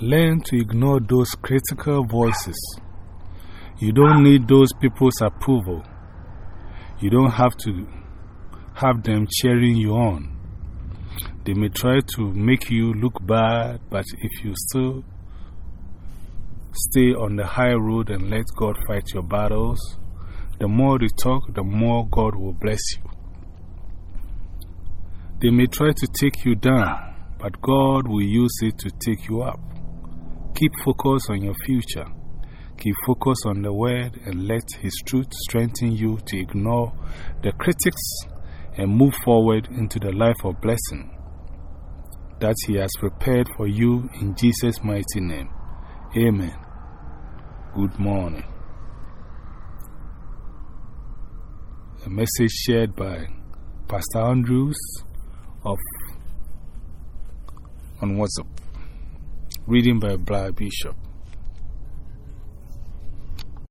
Learn to ignore those critical voices. You don't need those people's approval. You don't have to have them cheering you on. They may try to make you look bad, but if you still stay on the high road and let God fight your battles, the more they talk, the more God will bless you. They may try to take you down, but God will use it to take you up. Keep focus on your future. Keep focus on the Word and let His truth strengthen you to ignore the critics and move forward into the life of blessing that He has prepared for you in Jesus' mighty name. Amen. Good morning. A message shared by Pastor Andrews of on WhatsApp. Reading by Blair Bishop.